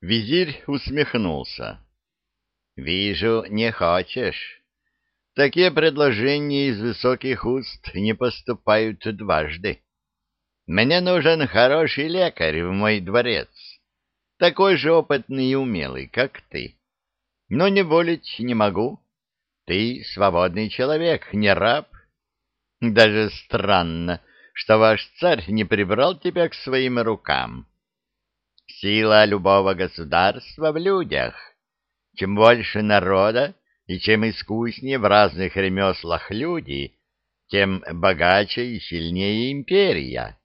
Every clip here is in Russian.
Визирь усмехнулся. «Вижу, не хочешь. Такие предложения из высоких уст не поступают дважды. Мне нужен хороший лекарь в мой дворец, такой же опытный и умелый, как ты. Но не волить не могу. Ты свободный человек, не раб. Даже странно, что ваш царь не прибрал тебя к своим рукам. Сила любого государства в людях. Чем больше народа и чем искуснее в разных ремеслах люди, тем богаче и сильнее империя.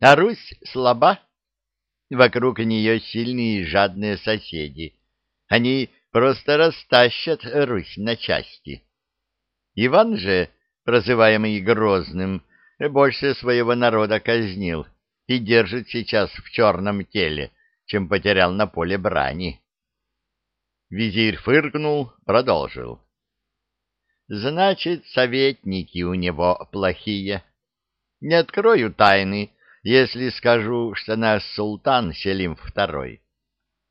А Русь слаба. Вокруг нее сильные и жадные соседи. Они просто растащат Русь на части. Иван же, прозываемый Грозным, больше своего народа казнил и держит сейчас в черном теле, чем потерял на поле брани. Визирь фыркнул, продолжил. Значит, советники у него плохие. Не открою тайны, если скажу, что наш султан Селим II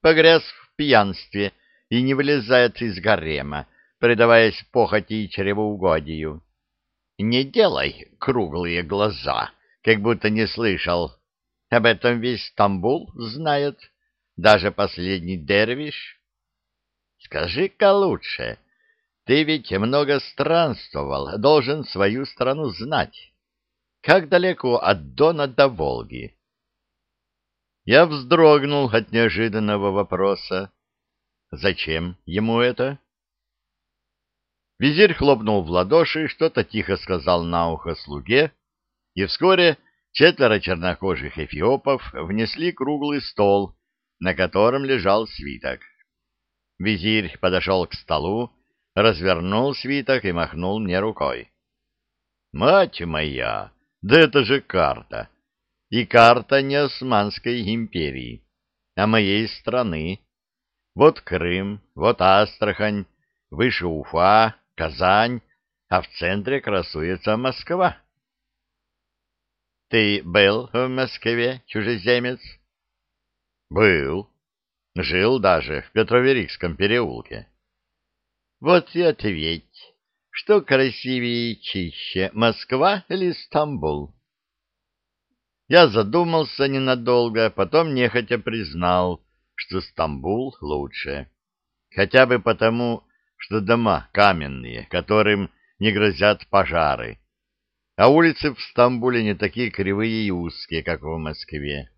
погряз в пьянстве и не вылезает из гарема, предаваясь похоти и чревоугодию. Не делай круглые глаза, как будто не слышал. Об этом весь Стамбул знает, даже последний дервиш. Скажи-ка лучше, ты ведь много странствовал, должен свою страну знать. Как далеко от Дона до Волги? Я вздрогнул от неожиданного вопроса. Зачем ему это? Визирь хлопнул в ладоши, что-то тихо сказал на ухо слуге, и вскоре четверо чернокожих эфиопов внесли круглый стол, на котором лежал свиток. Визирь подошел к столу, развернул свиток и махнул мне рукой. «Мать моя! Да это же карта! И карта не Османской империи, а моей страны. Вот Крым, вот Астрахань, выше Уфа, Казань, а в центре красуется Москва. Ты был в Москве, чужеземец? Был. Жил даже в Петроверикском переулке. Вот и ответь, что красивее и чище, Москва или Стамбул? Я задумался ненадолго, потом нехотя признал, что Стамбул лучше. Хотя бы потому, что дома каменные, которым не грозят пожары, а улицы в Стамбуле не такие кривые и узкие, как в Москве.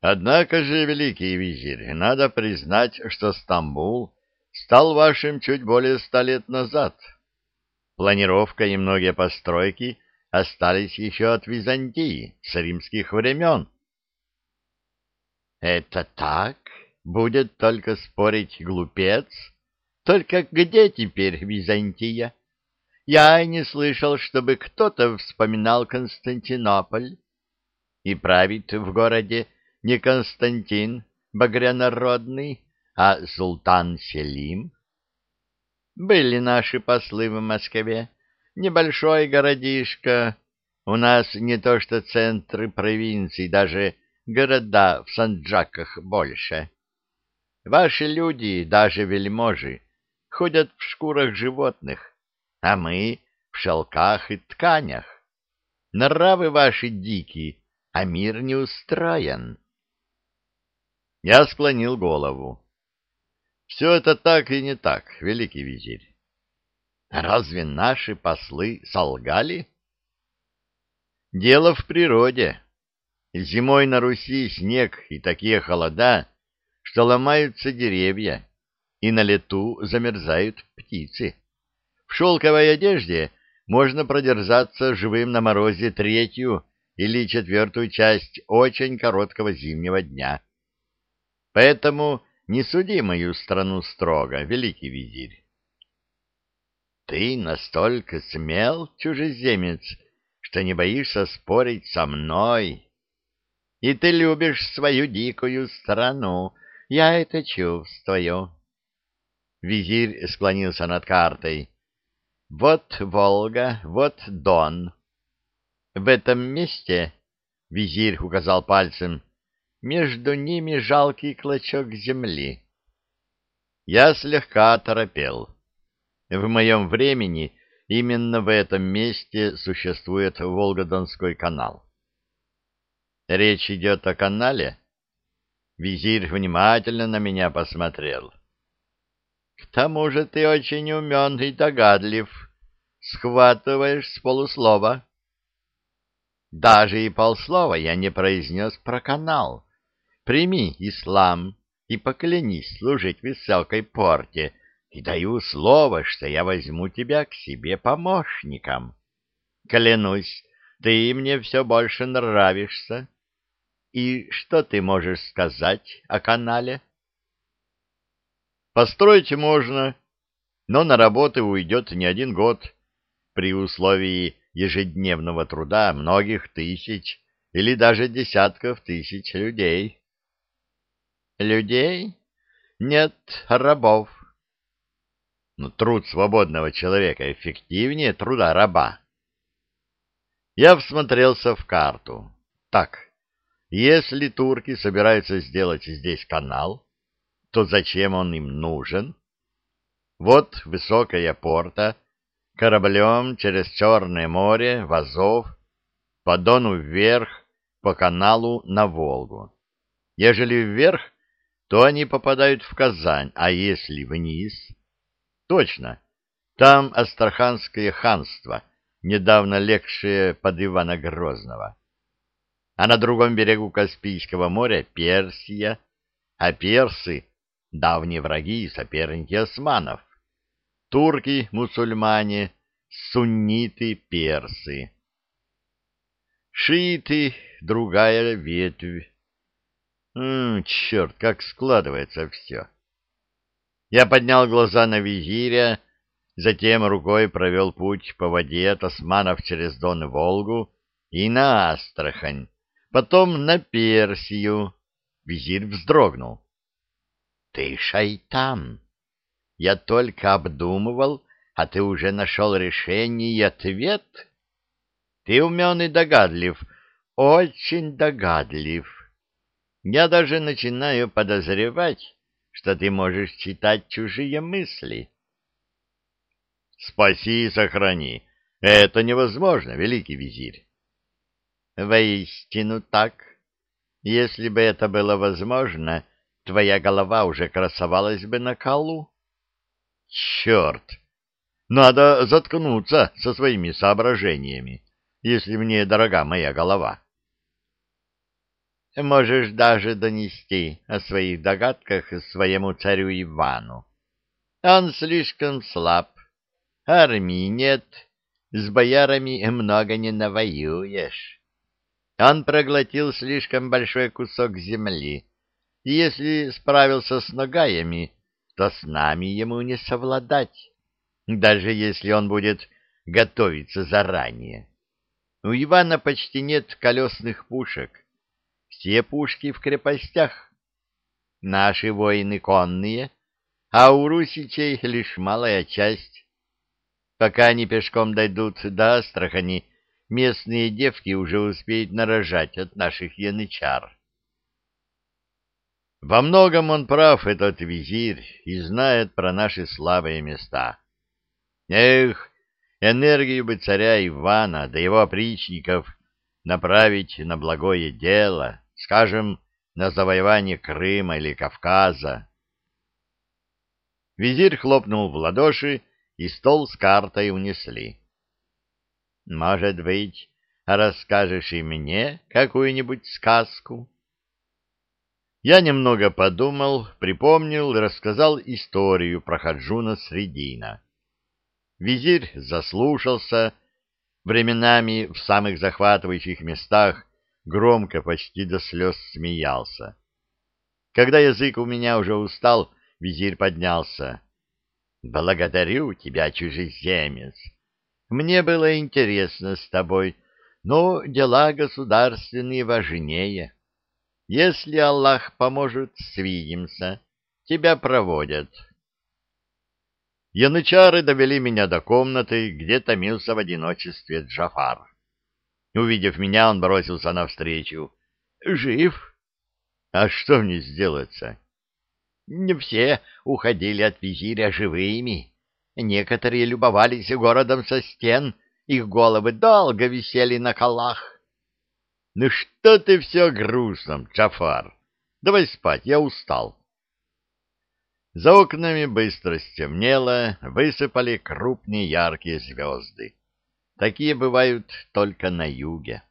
Однако же, великий визирь, надо признать, что Стамбул стал вашим чуть более ста лет назад. Планировка и многие постройки остались еще от Византии, с римских времен. — Это так? Будет только спорить глупец? — только где теперь Византия? Я не слышал, чтобы кто-то вспоминал Константинополь. И правит в городе не Константин Багрянародный, а султан Селим. Были наши послы в Москве. Небольшой городишко. У нас не то что центры провинций, даже города в Санджаках больше. Ваши люди, даже вельможи, ходят в шкурах животных, а мы в шелках и тканях. Нравы ваши дикие, а мир не устроен. Я склонил голову. Все это так и не так, великий визирь. Разве наши послы солгали? Дело в природе. Зимой на Руси снег и такие холода, что ломаются деревья, и на лету замерзают птицы. В шелковой одежде можно продержаться живым на морозе третью или четвертую часть очень короткого зимнего дня. Поэтому не суди мою страну строго, великий визирь. Ты настолько смел, чужеземец, что не боишься спорить со мной. И ты любишь свою дикую страну, я это чувствую. Визирь склонился над картой. Вот Волга, вот Дон. В этом месте, визирь указал пальцем, между ними жалкий клочок земли. Я слегка оторопел. В моем времени именно в этом месте существует Волгодонской канал. Речь идет о канале? Визирь внимательно на меня посмотрел. К тому же ты очень умен и догадлив. Схватываешь с полуслова. Даже и полслова я не произнес про канал. Прими ислам и поклянись служить высокой порте, и даю слово, что я возьму тебя к себе помощником. Клянусь, ты мне все больше нравишься. И что ты можешь сказать о канале? Построить можно, но на работы уйдет не один год, при условии ежедневного труда многих тысяч или даже десятков тысяч людей. Людей? Нет, рабов. Но труд свободного человека эффективнее труда раба. Я всмотрелся в карту. Так, если турки собираются сделать здесь канал, то зачем он им нужен? Вот высокая порта, кораблем через Черное море, в Азов, по Дону вверх, по каналу на Волгу. Ежели вверх, то они попадают в Казань, а если вниз? Точно, там Астраханское ханство, недавно легшее под Ивана Грозного. А на другом берегу Каспийского моря Персия, а персы — давние враги и соперники османов. Турки, мусульмане, сунниты, персы. Шииты — другая ветвь. М -м, черт, как складывается все. Я поднял глаза на визиря, затем рукой провел путь по воде от османов через Дон и Волгу и на Астрахань, потом на Персию. Визирь вздрогнул. — Ты шайтан! Я только обдумывал, а ты уже нашел решение и ответ? Ты умен и догадлив, очень догадлив. Я даже начинаю подозревать, что ты можешь читать чужие мысли. Спаси и сохрани. Это невозможно, великий визирь. Воистину так. Если бы это было возможно, твоя голова уже красовалась бы на колу. Черт! Надо заткнуться со своими соображениями, если мне дорога моя голова. Можешь даже донести о своих догадках своему царю Ивану. Он слишком слаб, армии нет, с боярами много не навоюешь. Он проглотил слишком большой кусок земли, если справился с ногаями, то с нами ему не совладать, даже если он будет готовиться заранее. У Ивана почти нет колесных пушек, все пушки в крепостях. Наши воины конные, а у русичей лишь малая часть. Пока они пешком дойдут до Астрахани, местные девки уже успеют нарожать от наших янычар. Во многом он прав, этот визирь, и знает про наши слабые места. Эх, энергию бы царя Ивана да его опричников направить на благое дело, скажем, на завоевание Крыма или Кавказа. Визирь хлопнул в ладоши, и стол с картой унесли. — Может быть, расскажешь и мне какую-нибудь сказку? Я немного подумал, припомнил и рассказал историю про Хаджуна Средина. Визирь заслушался, временами в самых захватывающих местах громко, почти до слез смеялся. Когда язык у меня уже устал, визирь поднялся. «Благодарю тебя, чужеземец. Мне было интересно с тобой, но дела государственные важнее. Если Аллах поможет, свидимся. Тебя проводят». Янычары довели меня до комнаты, где томился в одиночестве Джафар. Увидев меня, он бросился навстречу. «Жив?» А что мне сделаться? Не все уходили от визиря живыми. Некоторые любовались городом со стен, их головы долго висели на колах. Ну что ты все грустным, Джафар? Давай спать, я устал. За окнами быстро стемнело, высыпали крупные яркие звезды. Такие бывают только на юге.